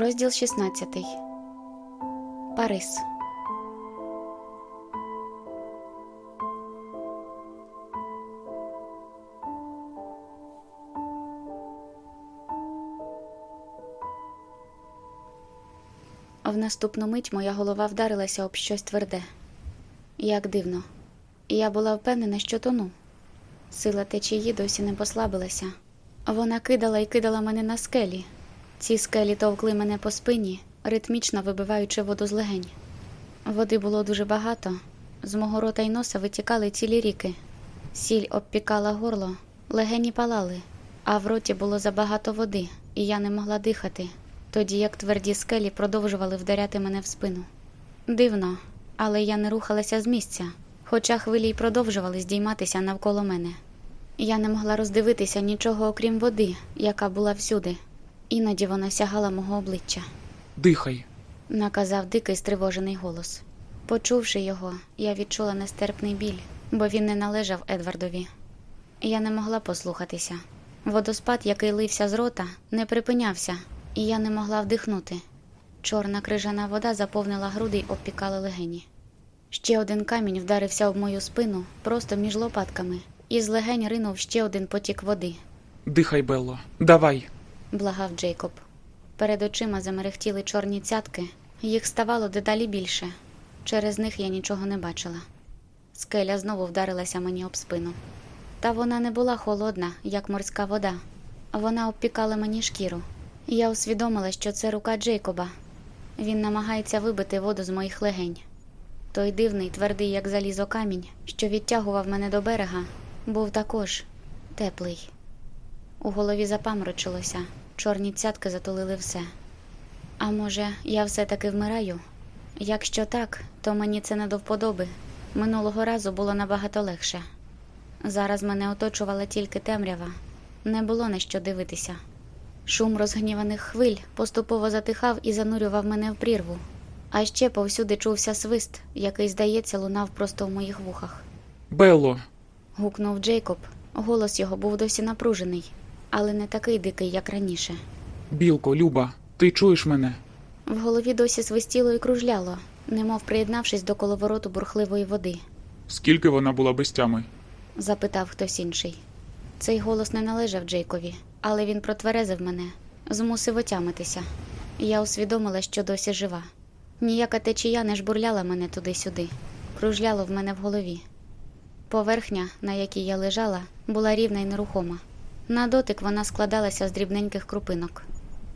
Розділ 16. Парис. В наступну мить моя голова вдарилася об щось тверде. Як дивно. Я була впевнена, що тону. Сила течії досі не послабилася. Вона кидала і кидала мене на скелі. Ці скелі товкли мене по спині, ритмічно вибиваючи воду з легень. Води було дуже багато. З мого рота й носа витікали цілі ріки. Сіль обпікала горло, легені палали, а в роті було забагато води, і я не могла дихати, тоді як тверді скелі продовжували вдаряти мене в спину. Дивно, але я не рухалася з місця, хоча хвилі й продовжували здійматися навколо мене. Я не могла роздивитися нічого окрім води, яка була всюди. Іноді вона сягала мого обличчя, Дихай. наказав дикий стривожений голос. Почувши його, я відчула нестерпний біль, бо він не належав Едвардові. Я не могла послухатися. Водоспад, який лився з рота, не припинявся, і я не могла вдихнути. Чорна крижана вода заповнила груди й обпікала легені. Ще один камінь вдарився в мою спину просто між лопатками, і з легень ринув ще один потік води. Дихай, Белло. Давай. Благав Джейкоб. Перед очима замерехтіли чорні цятки, їх ставало дедалі більше. Через них я нічого не бачила. Скеля знову вдарилася мені об спину. Та вона не була холодна, як морська вода. Вона обпікала мені шкіру. Я усвідомила, що це рука Джейкоба. Він намагається вибити воду з моїх легень. Той дивний, твердий, як залізо камінь, що відтягував мене до берега, був також теплий. У голові запаморочилося, чорні цятки затулили все. А може, я все-таки вмираю? Якщо так, то мені це не до вподоби. Минулого разу було набагато легше. Зараз мене оточувала тільки темрява, не було на що дивитися. Шум розгніваних хвиль поступово затихав і занурював мене в прірву. А ще повсюди чувся свист, який, здається, лунав просто в моїх вухах. Белло. Гукнув Джейкоб. Голос його був досі напружений, але не такий дикий, як раніше. Білко, Люба, ти чуєш мене? В голові досі свистіло і кружляло, немов приєднавшись до коловороту бурхливої води, Скільки вона була без тями? запитав хтось інший. Цей голос не належав Джейкові, але він протверезив мене, змусив отямитися. Я усвідомила, що досі жива. Ніяка течія не жбурляла мене туди-сюди, кружляло в мене в голові. Поверхня, на якій я лежала, була рівна й нерухома. На дотик вона складалася з дрібненьких крупинок.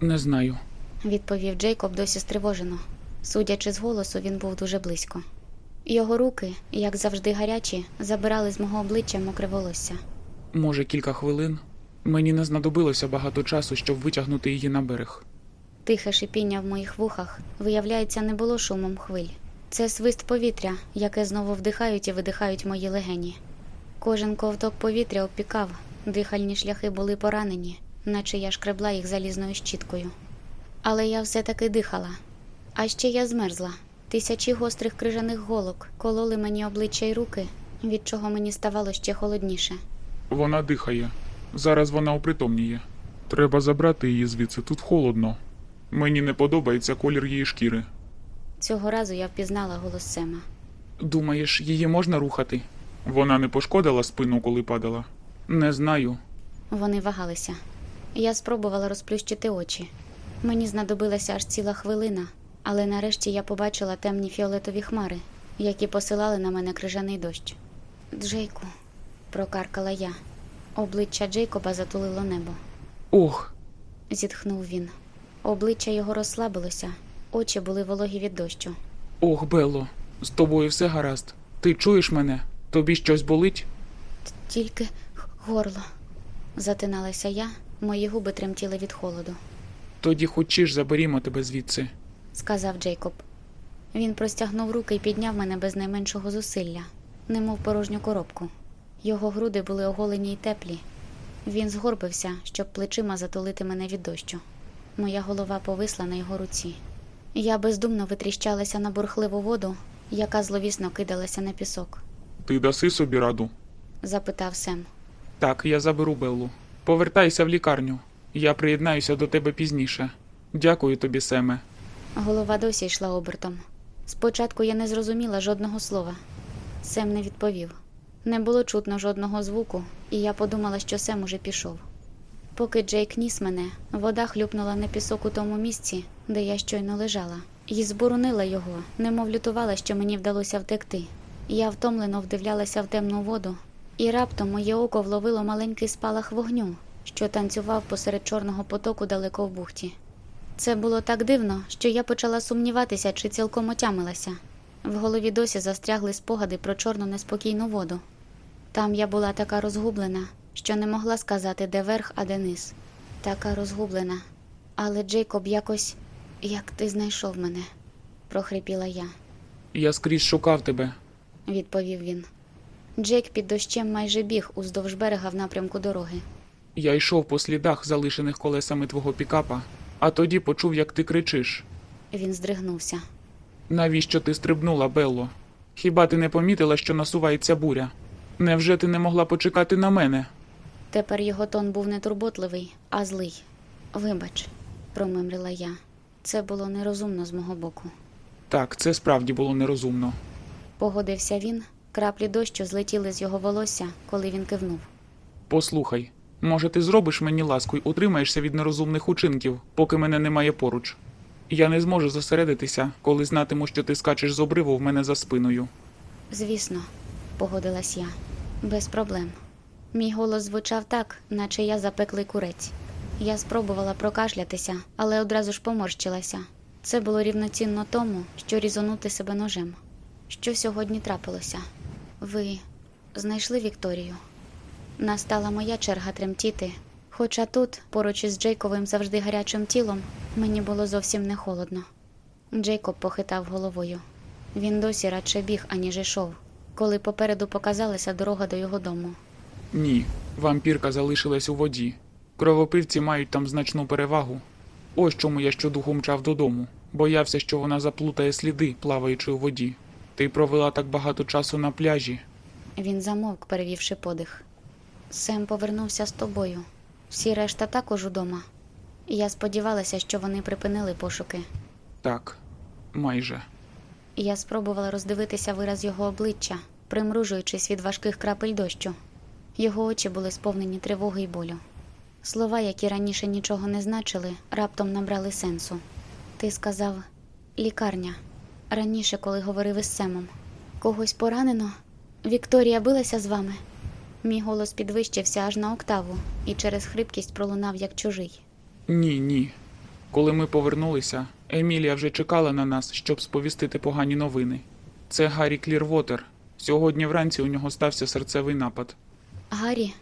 Не знаю. відповів Джейкоб досі стривожено. Судячи з голосу, він був дуже близько. Його руки, як завжди гарячі, забирали з мого обличчя мокре волосся. Може, кілька хвилин? Мені не знадобилося багато часу, щоб витягнути її на берег. Тихе шипіння в моїх вухах, виявляється, не було шумом хвиль. Це свист повітря, яке знову вдихають і видихають мої легені. Кожен ковток повітря опікав, дихальні шляхи були поранені, наче я шкребла їх залізною щіткою. Але я все-таки дихала. А ще я змерзла. Тисячі гострих крижаних голок кололи мені обличчя й руки, від чого мені ставало ще холодніше. Вона дихає. Зараз вона опритомніє. Треба забрати її звідси, тут холодно. Мені не подобається колір її шкіри. Цього разу я впізнала голос Сема. Думаєш, її можна рухати? Вона не пошкодила спину, коли падала? Не знаю. Вони вагалися. Я спробувала розплющити очі. Мені знадобилася аж ціла хвилина, але нарешті я побачила темні фіолетові хмари, які посилали на мене крижаний дощ. Джейку, прокаркала я. Обличчя Джейкоба затулило небо. Ох, Зітхнув він. Обличчя його розслабилося, очі були вологі від дощу. ох, Белло, з тобою все гаразд. Ти чуєш мене? Тобі щось болить? Тільки горло. Затиналася я, мої губи тремтіли від холоду. Тоді хочеш заберімо тебе звідси. сказав Джейкоб. Він простягнув руки і підняв мене без найменшого зусилля, немов порожню коробку. Його груди були оголені й теплі. Він згорбився, щоб плечима затулити мене від дощу. Моя голова повисла на його руці. Я бездумно витріщалася на бурхливу воду, яка зловісно кидалася на пісок. Ти даси собі раду. Запитав Сем. Так, я заберу Беллу. Повертайся в лікарню. Я приєднаюся до тебе пізніше. Дякую тобі, Семе. Голова досі йшла обертом. Спочатку я не зрозуміла жодного слова. Сем не відповів. Не було чутно жодного звуку, і я подумала, що Сем уже пішов. Поки Джейк ніс мене, вода хлюпнула на пісок у тому місці, де я щойно лежала, і зборонила його, немов лютувала, що мені вдалося втекти. Я втомлено вдивлялася в темну воду, і раптом моє око вловило маленький спалах вогню, що танцював посеред чорного потоку далеко в бухті. Це було так дивно, що я почала сумніватися, чи цілком отямилася. В голові досі застрягли спогади про чорну неспокійну воду. Там я була така розгублена, що не могла сказати, де верх, а де низ. Така розгублена. Але Джейкоб якось. Як ти знайшов мене? прохрипіла я, Я скрізь шукав тебе. відповів він. Джейк під дощем майже біг уздовж берега в напрямку дороги. Я йшов по слідах, залишених колесами твого пікапа, а тоді почув, як ти кричиш. Він здригнувся. Навіщо ти стрибнула, Белло? Хіба ти не помітила, що насувається буря? Невже ти не могла почекати на мене? Тепер його тон був не турботливий, а злий. Вибач, промимрила я. Це було нерозумно з мого боку. Так, це справді було нерозумно. Погодився він, краплі дощу злетіли з його волосся, коли він кивнув. Послухай, може, ти зробиш мені ласку й утримаєшся від нерозумних учинків, поки мене немає поруч. Я не зможу зосередитися, коли знатиму, що ти скачеш з обриву в мене за спиною. Звісно, погодилась я, без проблем. Мій голос звучав так, наче я запеклий курець. Я спробувала прокашлятися, але одразу ж поморщилася. Це було рівноцінно тому, що різонути себе ножем. Що сьогодні трапилося? Ви знайшли Вікторію? Настала моя черга тремтіти, хоча тут, поруч із Джейковим завжди гарячим тілом, мені було зовсім не холодно. Джейкоб похитав головою. Він досі радше біг, аніж йшов, коли попереду показалася дорога до його дому. Ні, вампірка залишилась у воді. Кровопивці мають там значну перевагу. Ось чому я щодуху мчав додому. Боявся, що вона заплутає сліди, плаваючи у воді. Ти провела так багато часу на пляжі. Він замовк, перевівши подих. Сем повернувся з тобою. Всі решта також удома. Я сподівалася, що вони припинили пошуки. Так, майже. Я спробувала роздивитися вираз його обличчя, примружуючись від важких крапель дощу. Його очі були сповнені тривоги й болю. Слова, які раніше нічого не значили, раптом набрали сенсу. Ти сказав лікарня. Раніше, коли говорив із Семом. Когось поранено? Вікторія билася з вами? Мій голос підвищився аж на октаву і через хрипкість пролунав як чужий. Ні, ні. Коли ми повернулися, Емілія вже чекала на нас, щоб сповістити погані новини. Це Гаррі Клірвотер. Сьогодні вранці у нього стався серцевий напад. Гаррі,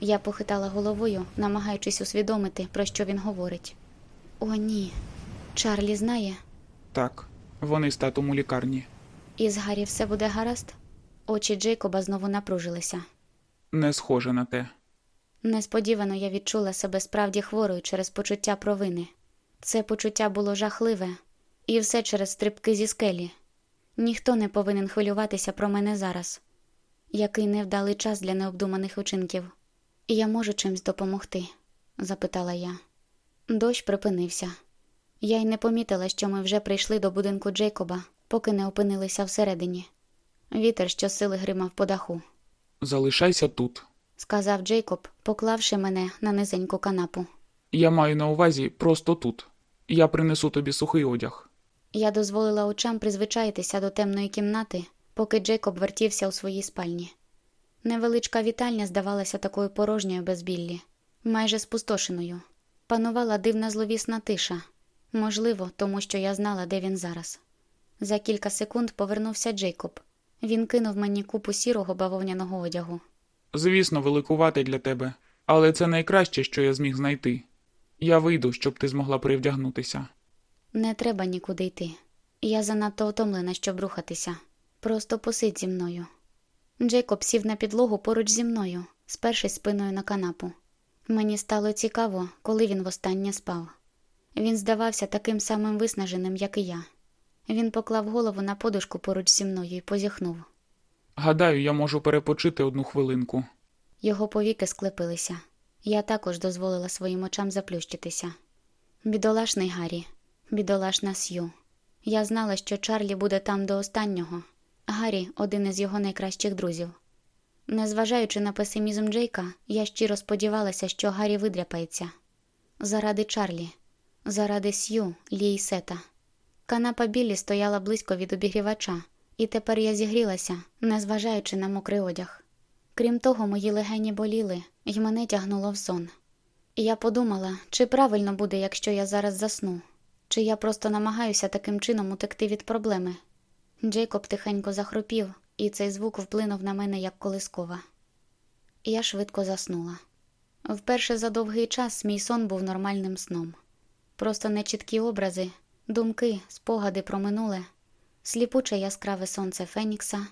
я похитала головою, намагаючись усвідомити, про що він говорить. О, ні. Чарлі знає, Так, вони з татом у лікарні. і з Гаррі все буде гаразд. Очі Джейкоба знову напружилися. Не схоже на те. Несподівано я відчула себе справді хворою через почуття провини. Це почуття було жахливе, і все через стрибки зі скелі. Ніхто не повинен хвилюватися про мене зараз. Який невдалий час для необдуманих учинків. Я можу чимсь допомогти? запитала я. Дощ припинився. Я й не помітила, що ми вже прийшли до будинку Джейкоба, поки не опинилися всередині. Вітер щосили гримав по даху. Залишайся тут. сказав Джейкоб, поклавши мене на низеньку канапу. Я маю на увазі просто тут. Я принесу тобі сухий одяг. Я дозволила очам призвичаїтися до темної кімнати, поки Джейкоб вертівся у своїй спальні. Невеличка вітальня здавалася такою порожньою без Біллі, майже спустошеною. Панувала дивна зловісна тиша, можливо, тому що я знала, де він зараз. За кілька секунд повернувся Джейкоб. Він кинув мені купу сірого бавовняного одягу. Звісно, великувати для тебе, але це найкраще, що я зміг знайти. Я вийду, щоб ти змогла привдягнутися. Не треба нікуди йти. Я занадто втомлена, щоб рухатися. Просто посидь зі мною. Джейкоб сів на підлогу поруч зі мною, спершись спиною на канапу. Мені стало цікаво, коли він востаннє спав. Він здавався таким самим виснаженим, як і я. Він поклав голову на подушку поруч зі мною і позіхнув. Гадаю, я можу перепочити одну хвилинку. Його повіки склепилися. Я також дозволила своїм очам заплющитися. Бідолашний Гаррі, бідолашна Сью. Я знала, що Чарлі буде там до останнього. Гаррі один із його найкращих друзів. Незважаючи на песимізм Джейка, я щиро сподівалася, що Гаррі видряпається. Заради Чарлі, заради Сью, Лі Сета. Канапа Біллі стояла близько від обігрівача, і тепер я зігрілася, незважаючи на мокрий одяг. Крім того, мої легені боліли, і мене тягнуло в сон. Я подумала, чи правильно буде, якщо я зараз засну, чи я просто намагаюся таким чином утекти від проблеми. Джейкоб тихенько захропів, і цей звук вплинув на мене як колискова. Я швидко заснула. Вперше за довгий час мій сон був нормальним сном. Просто нечіткі образи, думки, спогади про минуле, сліпуче яскраве сонце Фенікса,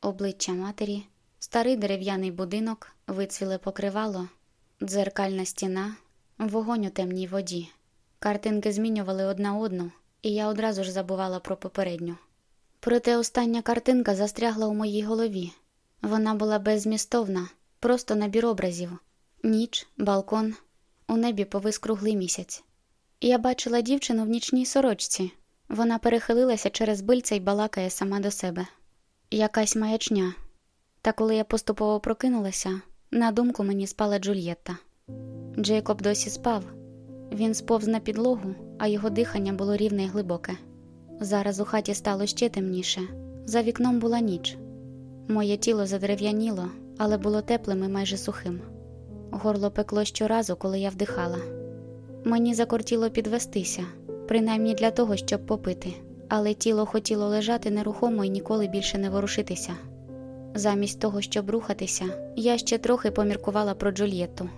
обличчя матері, старий дерев'яний будинок, вицвіле покривало, дзеркальна стіна, вогонь у темній воді. Картинки змінювали одна одну, і я одразу ж забувала про попередню. Проте остання картинка застрягла у моїй голові. Вона була беззмістовна, просто набір образів. Ніч, балкон, у небі повис круглий місяць. Я бачила дівчину в нічній сорочці. Вона перехилилася через бильця й балакає сама до себе. Якась маячня. Та коли я поступово прокинулася, на думку мені спала Джульєтта. Джейкоб досі спав. Він сповз на підлогу, а його дихання було рівне й глибоке. Зараз у хаті стало ще темніше. За вікном була ніч. Моє тіло задерев'яніло, але було теплим і майже сухим. Горло пекло щоразу, коли я вдихала. Мені закортіло підвестися, принаймні для того, щоб попити, але тіло хотіло лежати нерухомо і ніколи більше не ворушитися. Замість того, щоб рухатися, я ще трохи поміркувала про Джульєтту.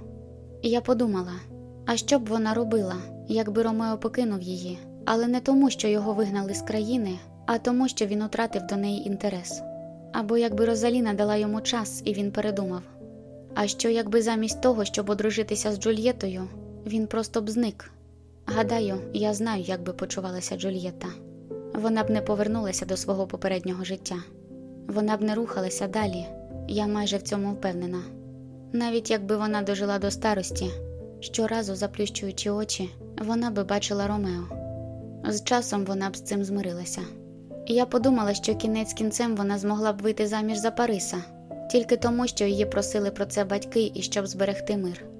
Я подумала, а що б вона робила, якби Ромео покинув її, але не тому, що його вигнали з країни, а тому, що він утратив до неї інтерес. Або якби Розаліна дала йому час і він передумав. А що, якби замість того, щоб одружитися з Джульєтою, він просто б зник? Гадаю, я знаю, як би почувалася Джульєта. Вона б не повернулася до свого попереднього життя. Вона б не рухалася далі, я майже в цьому впевнена. Навіть якби вона дожила до старості, щоразу заплющуючи очі, вона би бачила Ромео. З часом вона б з цим змирилася. Я подумала, що кінець кінцем вона змогла б вийти заміж за Париса, тільки тому, що її просили про це батьки і щоб зберегти мир.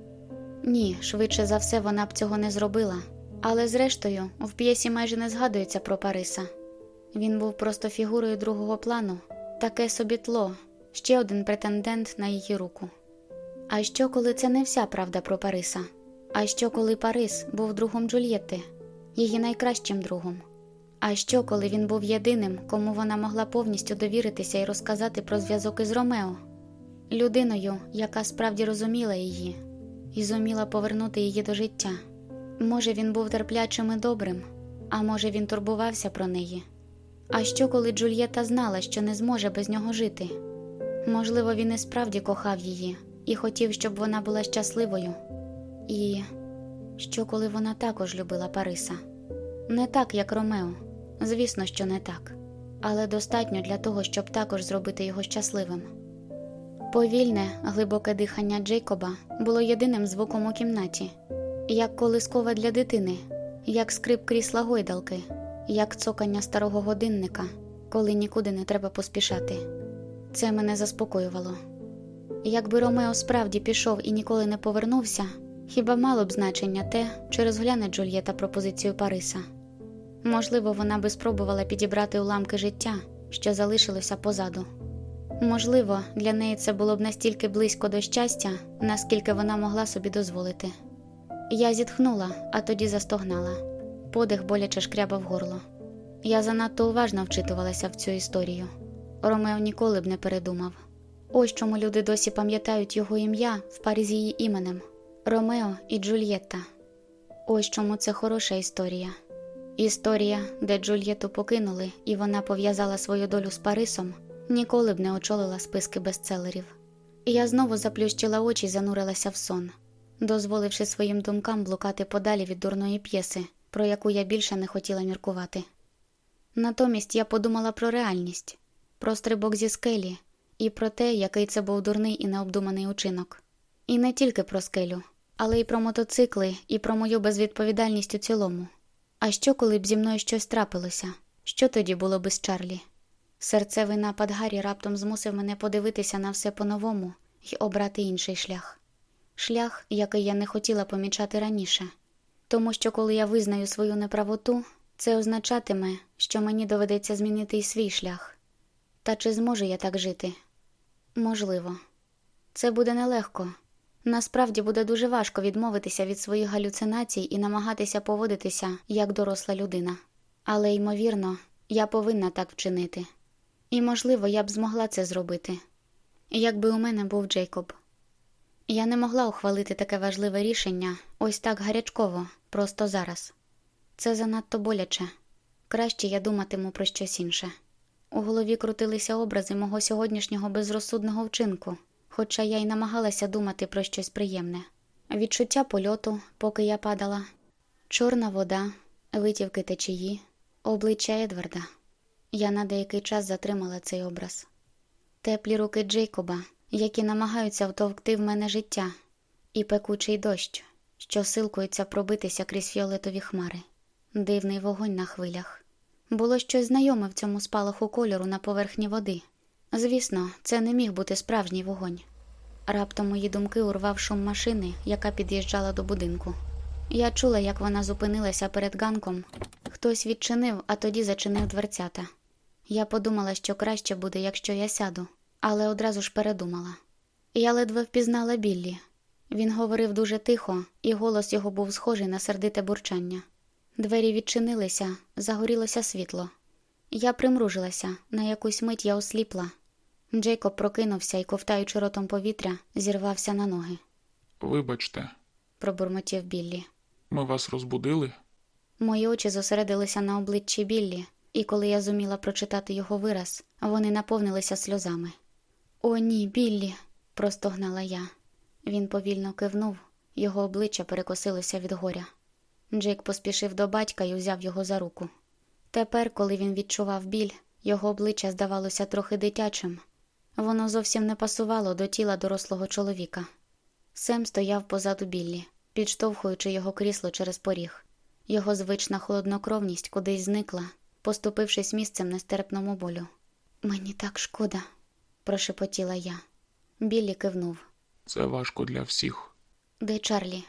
Ні, швидше за все, вона б цього не зробила, але зрештою в п'єсі майже не згадується про Париса. Він був просто фігурою другого плану, таке собі тло, ще один претендент на її руку. А що, коли це не вся правда про Париса? А що, коли Парис був другом Джульєтти, її найкращим другом? А що, коли він був єдиним, кому вона могла повністю довіритися і розказати про зв'язок із Ромео, людиною, яка справді розуміла її і зуміла повернути її до життя? Може, він був терплячим і добрим, а може, він турбувався про неї. А що, коли Джульєта знала, що не зможе без нього жити? Можливо, він і справді кохав її і хотів, щоб вона була щасливою. І що, коли вона також любила Париса? Не так, як Ромео, звісно, що не так, але достатньо для того, щоб також зробити його щасливим. Повільне, глибоке дихання Джейкоба було єдиним звуком у кімнаті, як колискова для дитини, як скрип крісла гойдалки, як цокання старого годинника, коли нікуди не треба поспішати. Це мене заспокоювало. Якби Ромео справді пішов і ніколи не повернувся, хіба мало б значення те, чи розгляне Джульєта пропозицію Париса? Можливо, вона би спробувала підібрати уламки життя, що залишилося позаду. Можливо, для неї це було б настільки близько до щастя, наскільки вона могла собі дозволити. Я зітхнула, а тоді застогнала. Подих боляче шкрябав горло. Я занадто уважно вчитувалася в цю історію. Ромео ніколи б не передумав. Ось чому люди досі пам'ятають його ім'я в парі з її іменем Ромео і Джульєтта. Ось чому це хороша історія. Історія, де Джульєту покинули, і вона пов'язала свою долю з Парисом, ніколи б не очолила списки бестселерів. Я знову заплющила очі і занурилася в сон, дозволивши своїм думкам блукати подалі від дурної п'єси, про яку я більше не хотіла міркувати. Натомість я подумала про реальність, про стрибок зі скелі і про те, який це був дурний і необдуманий учинок. І не тільки про скелю, але й про мотоцикли, і про мою безвідповідальність у цілому. А що, коли б зі мною щось трапилося? Що тоді було би з Чарлі? Серцевий напад Гаррі раптом змусив мене подивитися на все по-новому і обрати інший шлях. Шлях, який я не хотіла помічати раніше. Тому що коли я визнаю свою неправоту, це означатиме, що мені доведеться змінити і свій шлях. Та чи зможу я так жити? Можливо. Це буде нелегко. Насправді буде дуже важко відмовитися від своїх галюцинацій і намагатися поводитися як доросла людина. Але, ймовірно, я повинна так вчинити. І, можливо, я б змогла це зробити, якби у мене був Джейкоб. Я не могла ухвалити таке важливе рішення ось так гарячково, просто зараз. Це занадто боляче. Краще я думатиму про щось інше. У голові крутилися образи мого сьогоднішнього безрозсудного вчинку, хоча я й намагалася думати про щось приємне. Відчуття польоту, поки я падала, чорна вода, витівки течії, обличчя Едварда. Я на деякий час затримала цей образ. Теплі руки Джейкоба, які намагаються втовкти в мене життя, і пекучий дощ, що силкується пробитися крізь фіолетові хмари, дивний вогонь на хвилях. Було щось знайоме в цьому спалаху кольору на поверхні води. Звісно, це не міг бути справжній вогонь. Раптом мої думки урвав шум машини, яка під'їжджала до будинку. Я чула, як вона зупинилася перед ганком. Хтось відчинив, а тоді зачинив дверцята. Я подумала, що краще буде, якщо я сяду, але одразу ж передумала. Я ледве впізнала Біллі. Він говорив дуже тихо, і голос його був схожий на сердите бурчання. Двері відчинилися, загорілося світло. Я примружилася, на якусь мить я осліпла. Джейкоб прокинувся і, ковтаючи ротом повітря, зірвався на ноги. Вибачте, Пробурмотів Біллі. ми вас розбудили? Мої очі зосередилися на обличчі Біллі, і коли я зуміла прочитати його вираз, вони наповнилися сльозами. О, ні, Біллі, простогнала я. Він повільно кивнув, його обличчя перекосилося від горя. Джейк поспішив до батька і взяв його за руку. Тепер, коли він відчував біль, його обличчя здавалося трохи дитячим. Воно зовсім не пасувало до тіла дорослого чоловіка. Сем стояв позаду Біллі, підштовхуючи його крісло через поріг. Його звична холоднокровність кудись зникла, поступившись місцем нестерпному болю. Мені так шкода, прошепотіла я. Біллі кивнув. Це важко для всіх. Де Чарлі?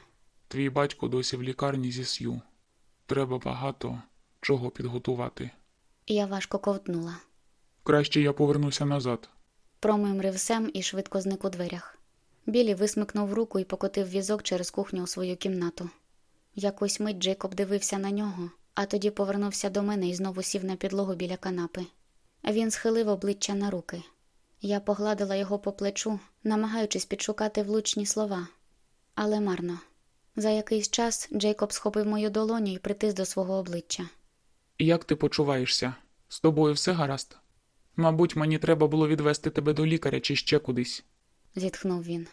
Твій батько досі в лікарні зі Сью. Треба багато чого підготувати. Я важко ковтнула. Краще я повернуся назад. Промимрив Сем і швидко зник у дверях. Білі висмикнув руку і покотив візок через кухню у свою кімнату. Якусь мить Джейкоб дивився на нього, а тоді повернувся до мене і знову сів на підлогу біля канапи. Він схилив обличчя на руки. Я погладила його по плечу, намагаючись підшукати влучні слова. Але марно. За якийсь час Джейкоб схопив мою долоню і притис до свого обличчя. Як ти почуваєшся? З тобою все гаразд? Мабуть, мені треба було відвести тебе до лікаря чи ще кудись. зітхнув він.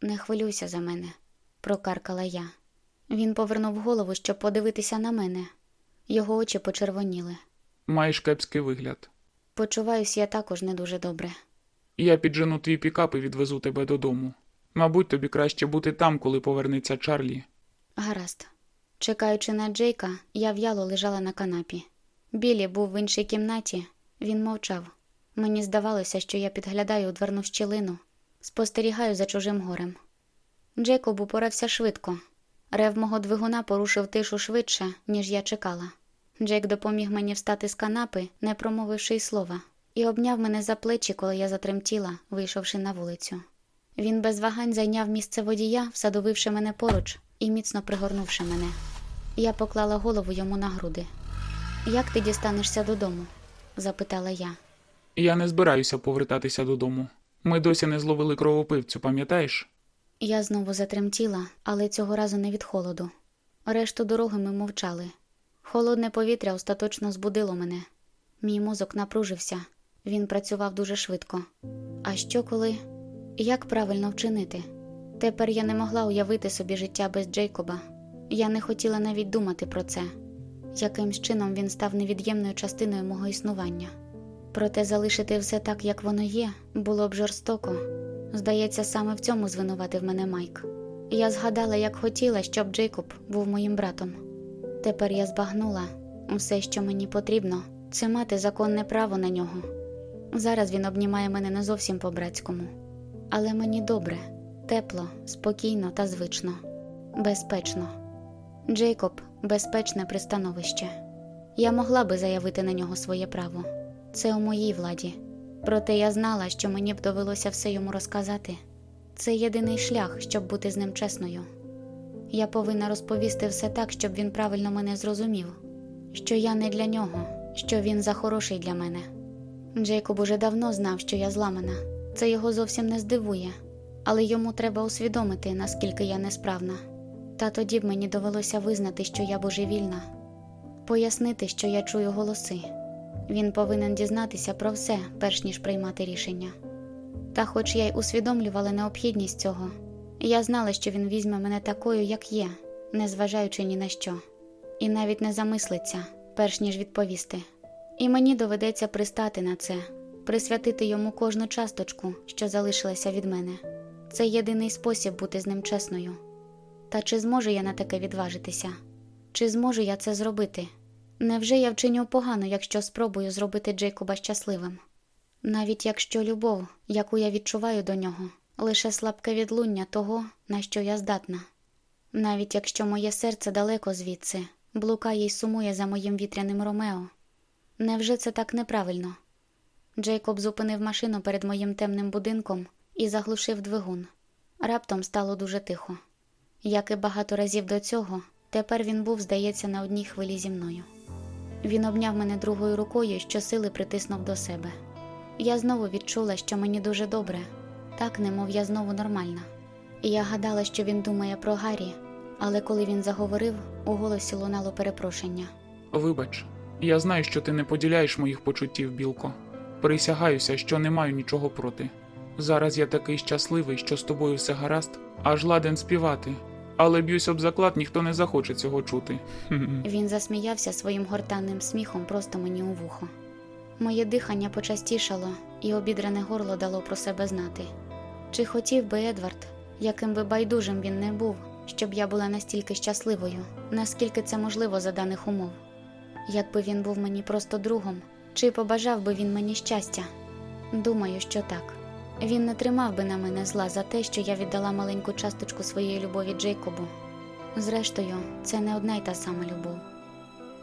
Не хвилюйся за мене, прокаркала я. Він повернув голову, щоб подивитися на мене. Його очі почервоніли. Маєш кепський вигляд. Почуваюсь я також не дуже добре. Я піджену твій пікап і відвезу тебе додому. Мабуть, тобі краще бути там, коли повернеться Чарлі. Гаразд. Чекаючи на Джейка, я в'яло лежала на канапі. Білі був в іншій кімнаті, він мовчав. Мені здавалося, що я підглядаю у дверну щілину, спостерігаю за чужим горем. Джейкоб упорався швидко. Рев мого двигуна порушив тишу швидше, ніж я чекала. Джейк допоміг мені встати з канапи, не промовивши й слова, і обняв мене за плечі, коли я затремтіла, вийшовши на вулицю. Він без вагань зайняв місце водія, всадовивши мене поруч і міцно пригорнувши мене. Я поклала голову йому на груди. Як ти дістанешся додому? запитала я. Я не збираюся повертатися додому. Ми досі не зловили кровопивцю, пам'ятаєш? Я знову затремтіла, але цього разу не від холоду. Решту дороги ми мовчали. Холодне повітря остаточно збудило мене. Мій мозок напружився, він працював дуже швидко. А що коли? Як правильно вчинити? Тепер я не могла уявити собі життя без Джейкоба. Я не хотіла навіть думати про це. Якимсь чином він став невід'ємною частиною мого існування. Проте залишити все так, як воно є, було б жорстоко. Здається, саме в цьому звинуватив мене Майк. Я згадала, як хотіла, щоб Джейкоб був моїм братом. Тепер я збагнула усе, що мені потрібно, це мати законне право на нього. Зараз він обнімає мене не зовсім по-братському, але мені добре, тепло, спокійно та звично, безпечно. Джейкоб безпечне пристановище. Я могла би заявити на нього своє право. Це у моїй владі. Проте я знала, що мені б довелося все йому розказати. Це єдиний шлях, щоб бути з ним чесною. Я повинна розповісти все так, щоб він правильно мене зрозумів, що я не для нього, що він захороший для мене. Джейкоб уже давно знав, що я зламана. Це його зовсім не здивує, але йому треба усвідомити, наскільки я несправна. Та тоді б мені довелося визнати, що я божевільна, пояснити, що я чую голоси. Він повинен дізнатися про все, перш ніж приймати рішення. Та, хоч я й усвідомлювала необхідність цього, я знала, що він візьме мене такою, як є, незважаючи ні на що, і навіть не замислиться, перш ніж відповісти. І мені доведеться пристати на це, присвятити йому кожну часточку, що залишилася від мене. Це єдиний спосіб бути з ним чесною. Та чи зможу я на таке відважитися? Чи зможу я це зробити? Невже я вчиню погано, якщо спробую зробити Джейкоба щасливим? Навіть якщо любов, яку я відчуваю до нього, лише слабке відлуння того, на що я здатна. Навіть якщо моє серце далеко звідси, блукає й сумує за моїм вітряним Ромео. Невже це так неправильно? Джейкоб зупинив машину перед моїм темним будинком і заглушив двигун. Раптом стало дуже тихо. Як і багато разів до цього, тепер він був, здається, на одній хвилі зі мною. Він обняв мене другою рукою і щосили притиснув до себе. Я знову відчула, що мені дуже добре, так немов я знову нормальна. Я гадала, що він думає про Гаррі, але коли він заговорив, у голосі лунало перепрошення. Вибач, я знаю, що ти не поділяєш моїх почуттів, білко. Присягаюся, що не маю нічого проти. Зараз я такий щасливий, що з тобою все гаразд, аж ладен співати. Але б'юсь об заклад, ніхто не захоче цього чути. Він засміявся своїм гортанним сміхом просто мені у вухо. Моє дихання почастішало, і обідрене горло дало про себе знати. Чи хотів би Едвард, яким би байдужим він не був, щоб я була настільки щасливою, наскільки це можливо за даних умов? Якби він був мені просто другом, чи побажав би він мені щастя? Думаю, що так. Він не тримав би на мене зла за те, що я віддала маленьку часточку своєї любові Джейкобу. Зрештою, це не одна й та сама любов.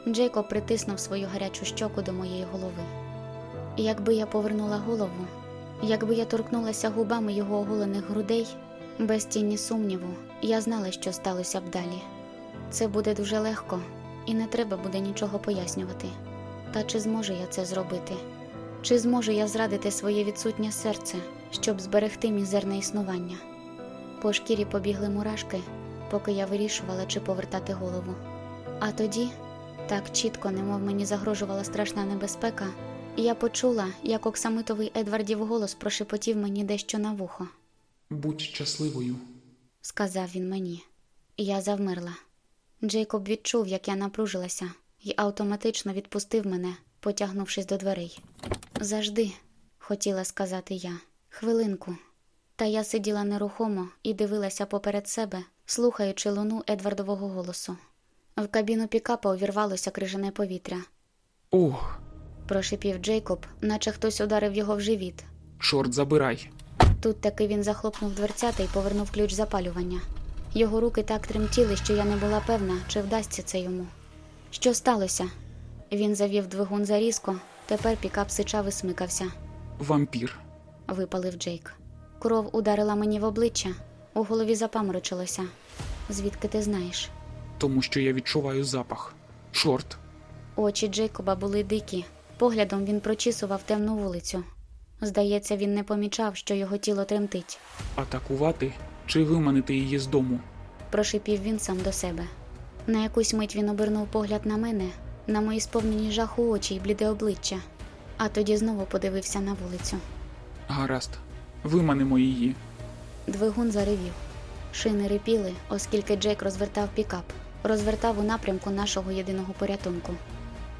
Джейкоб притиснув свою гарячу щоку до моєї голови. Якби я повернула голову, якби я торкнулася губами його оголених грудей, без тіні сумніву, я знала, що сталося б далі. Це буде дуже легко, і не треба буде нічого пояснювати. Та чи зможу я це зробити? Чи зможу я зрадити своє відсутнє серце, щоб зберегти мізерне існування? По шкірі побігли мурашки, поки я вирішувала, чи повертати голову. А тоді, так чітко, немов мені загрожувала страшна небезпека, я почула, як оксамитовий Едвардів голос прошепотів мені дещо на вухо. Будь щасливою. сказав він мені. Я завмерла. Джейкоб відчув, як я напружилася, і автоматично відпустив мене, потягнувшись до дверей. Завжди, хотіла сказати я, хвилинку. Та я сиділа нерухомо і дивилася поперед себе, слухаючи луну Едвардового голосу. В кабіну пікапа увірвалося крижане повітря. Ох, Прошипів Джейкоб, наче хтось ударив його в живіт. чорт забирай. Тут таки він захлопнув дверцята і повернув ключ запалювання. Його руки так тремтіли, що я не була певна, чи вдасться це йому. Що сталося? Він завів двигун зарізко, тепер пікап сичав і смикався, Вампір. Випалив Джейк. Кров ударила мені в обличчя, у голові запаморочилося. Звідки ти знаєш? Тому що я відчуваю запах. Чорт. Очі Джейкоба були дикі, поглядом він прочісував темну вулицю. Здається, він не помічав, що його тіло тремтить. Атакувати чи виманити її з дому? прошипів він сам до себе. На якусь мить він обернув погляд на мене, на мої сповнені жаху очі й бліде обличчя, а тоді знову подивився на вулицю. Гаразд. Виманимо її. Двигун заревів. Шини рипіли, оскільки Джек розвертав пікап, розвертав у напрямку нашого єдиного порятунку.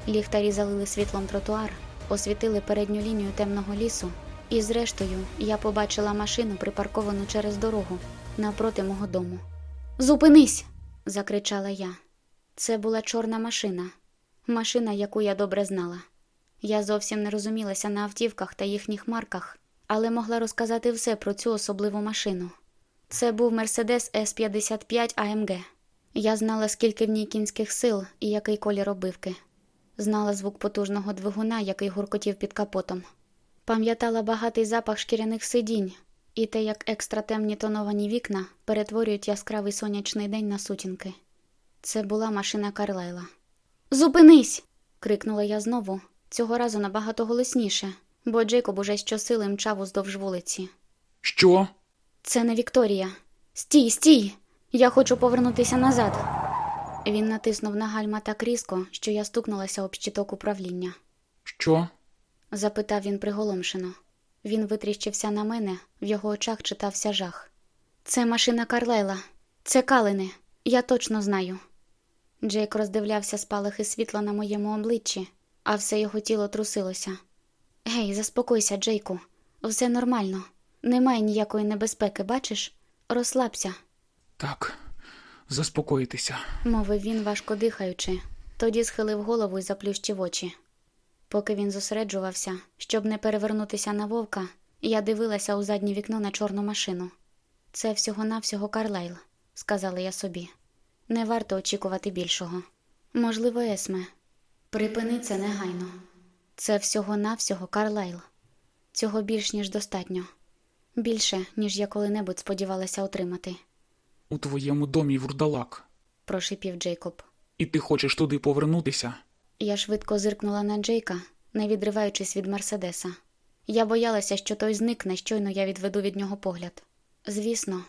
Ліхтарі залили світлом тротуар, освітили передню лінію темного лісу, і, зрештою, я побачила машину, припарковану через дорогу навпроти мого дому. Зупинись. закричала я. Це була чорна машина, машина, яку я добре знала. Я зовсім не розумілася на автівках та їхніх марках, але могла розказати все про цю особливу машину. Це був Мерседес С-55 AMG. Я знала, скільки в ній кінських сил і який колір обивки. Знала звук потужного двигуна, який гуркотів під капотом. Пам'ятала багатий запах шкіряних сидінь і те, як екстратемні тоновані вікна перетворюють яскравий сонячний день на сутінки. Це була машина Карлайла. Зупинись! крикнула я знову, цього разу набагато голосніше, бо Джейкоб уже щосили мчав уздовж вулиці. Що? Це не Вікторія. Стій, стій! Я хочу повернутися назад. Він натиснув на гальма так різко, що я стукнулася об щиток управління. Що? запитав він приголомшено. Він витріщився на мене, в його очах читався жах. Це машина Карлайла, це калини, я точно знаю. Джейк роздивлявся спалахи світла на моєму обличчі, а все його тіло трусилося. Гей, заспокойся, Джейку, все нормально. Немає ніякої небезпеки, бачиш? Розслабся, Так, заспокоїтися. мовив він, важко дихаючи, тоді схилив голову і заплющив очі. Поки він зосереджувався, щоб не перевернутися на вовка, я дивилася у заднє вікно на чорну машину. Це всього-навсього Карлайл, сказала я собі. Не варто очікувати більшого. Можливо, Есме. Припини це негайно. Це всього-навсього Карлайл. Цього більш ніж достатньо. Більше, ніж я коли-небудь сподівалася отримати, У твоєму домі вурдалак. прошипів Джейкоб. І ти хочеш туди повернутися? Я швидко зиркнула на Джейка, не відриваючись від Мерседеса. Я боялася, що той зникне, щойно я відведу від нього погляд. Звісно,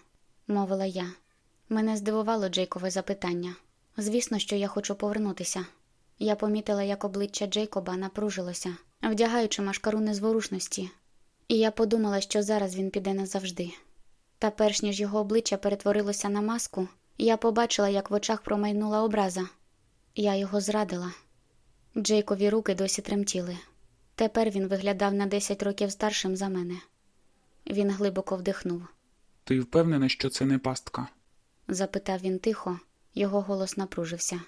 мовила я. Мене здивувало Джейкове запитання. Звісно, що я хочу повернутися. Я помітила, як обличчя Джейкоба напружилося, вдягаючи машкару незворушності, і я подумала, що зараз він піде назавжди. Та перш ніж його обличчя перетворилося на маску, я побачила, як в очах промайнула образа. Я його зрадила. Джейкові руки досі тремтіли. Тепер він виглядав на 10 років старшим за мене. Він глибоко вдихнув. Ти впевнена, що це не пастка? Запитав він тихо, його голос напружився.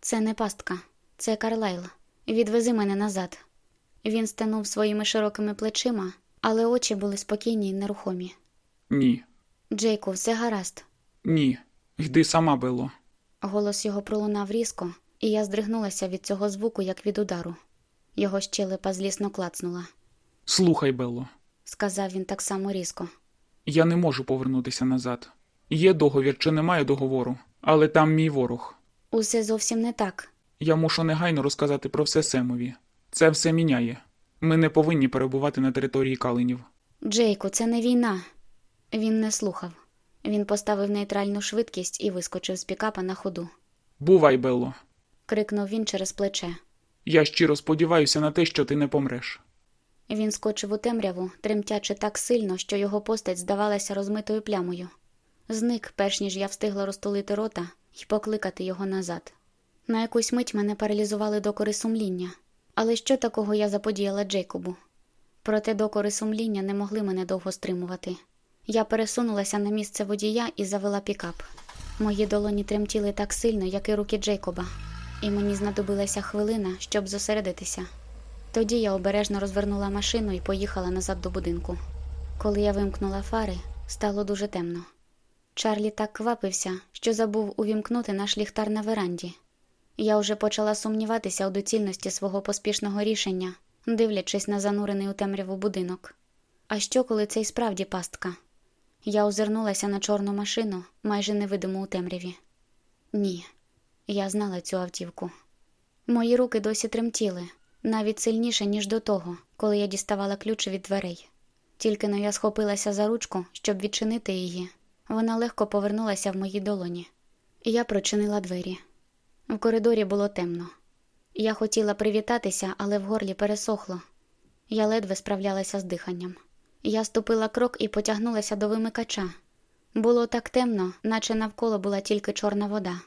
Це не пастка, це Карлайл. Відвези мене назад. Він стенув своїми широкими плечима, але очі були спокійні й нерухомі. Ні. Джейку, все гаразд. Ні. Йди сама, Белло. Голос його пролунав різко, і я здригнулася від цього звуку, як від удару. Його щелепа злісно клацнула, Слухай, Белло. сказав він так само різко. Я не можу повернутися назад. Є договір чи немає договору, але там мій ворог. Усе зовсім не так. Я мушу негайно розказати про все Семові. Це все міняє. Ми не повинні перебувати на території Калинів. Джейку, це не війна. Він не слухав. Він поставив нейтральну швидкість і вискочив з пікапа на ходу. Бувай, Белло. Крикнув він через плече. Я щиро сподіваюся на те, що ти не помреш. Він скочив у темряву, тремтячи так сильно, що його постать здавалася розмитою плямою. Зник, перш ніж я встигла розтулити рота і покликати його назад. На якусь мить мене паралізували докори сумління. Але що такого я заподіяла Джейкобу? Проте докори сумління не могли мене довго стримувати. Я пересунулася на місце водія і завела пікап. Мої долоні тремтіли так сильно, як і руки Джейкоба, і мені знадобилася хвилина, щоб зосередитися. Тоді я обережно розвернула машину і поїхала назад до будинку. Коли я вимкнула фари, стало дуже темно. Чарлі так квапився, що забув увімкнути наш ліхтар на веранді. Я вже почала сумніватися у доцільності свого поспішного рішення, дивлячись на занурений у темряву будинок. А що, коли це й справді пастка? Я озирнулася на чорну машину, майже невидиму у темряві. Ні, я знала цю автівку. Мої руки досі тремтіли, навіть сильніше, ніж до того, коли я діставала ключ від дверей. Тільки но я схопилася за ручку, щоб відчинити її. Вона легко повернулася в мої долоні. Я прочинила двері. В коридорі було темно. Я хотіла привітатися, але в горлі пересохло. Я ледве справлялася з диханням. Я ступила крок і потягнулася до вимикача. Було так темно, наче навколо була тільки чорна вода.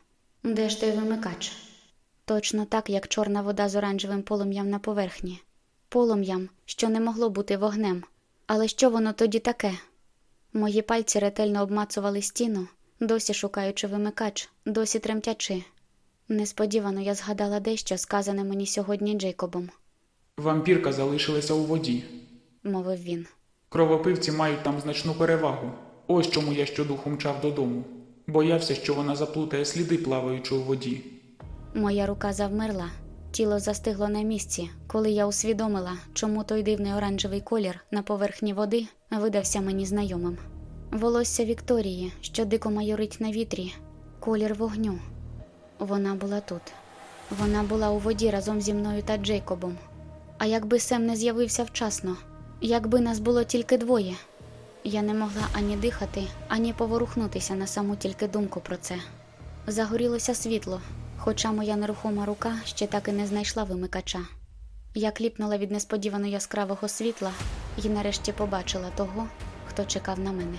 Де ж той вимикач? Точно так, як чорна вода з оранжевим полум'ям на поверхні. Полум'ям, що не могло бути вогнем. Але що воно тоді таке? Мої пальці ретельно обмацували стіну, досі шукаючи вимикач, досі тремтячи. Несподівано я згадала дещо, сказане мені сьогодні Джейкобом, Вампірка залишилася у воді. мовив він. Кровопивці мають там значну перевагу. Ось чому я щодуху мчав додому. Боявся, що вона заплутає сліди, плаваючи у воді. Моя рука завмерла, тіло застигло на місці, коли я усвідомила, чому той дивний оранжевий колір на поверхні води видався мені знайомим. Волосся Вікторії, що дико майорить на вітрі, колір вогню. Вона була тут. Вона була у воді разом зі мною та Джейкобом. А якби Сем не з'явився вчасно, якби нас було тільки двоє, я не могла ані дихати, ані поворухнутися на саму тільки думку про це. Загорілося світло, хоча моя нерухома рука ще так і не знайшла вимикача. Я кліпнула від несподівано яскравого світла і нарешті побачила того, хто чекав на мене.